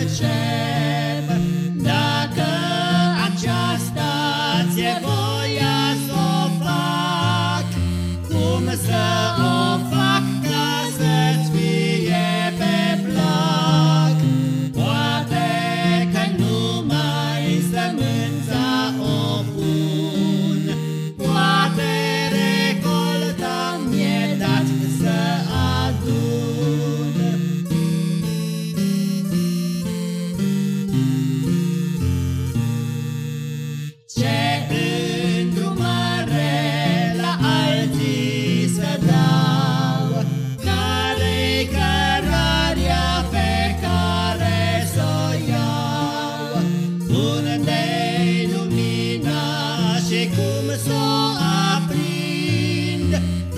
cum să o încep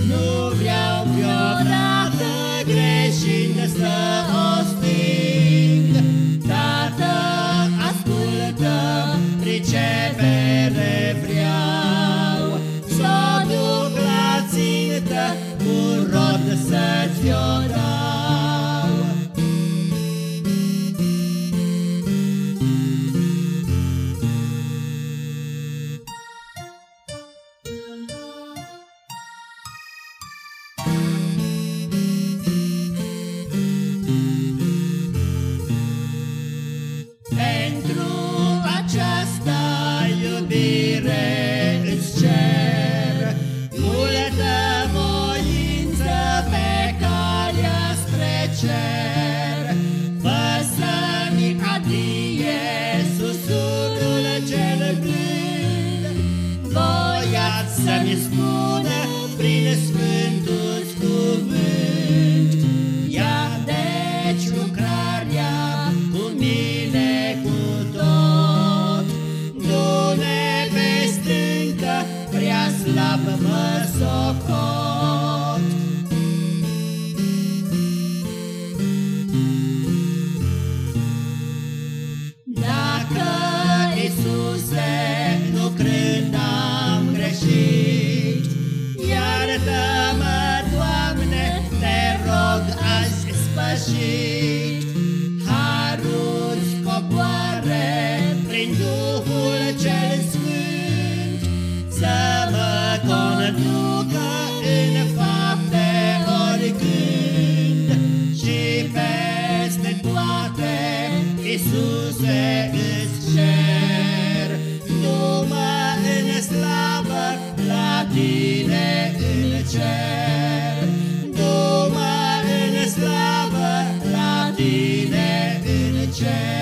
Nu vreau pe dată greșind să o sting. Tată, ascultă, pricepere vreau cel blând Voia să-mi spună prin sfântul cuvânt. Ia deci lucrarea cu mine cu tot. Du-ne pe stâncă, prea slab mă socot spășit. Harul-ți coboare prin Duhul cel Sfânt, Să mă conducă în fapte oricând, Și peste toate, Iisuse, îți cer, Nu-mă în slavă la tine în cer, Nu-mă în slavă la tine în cer.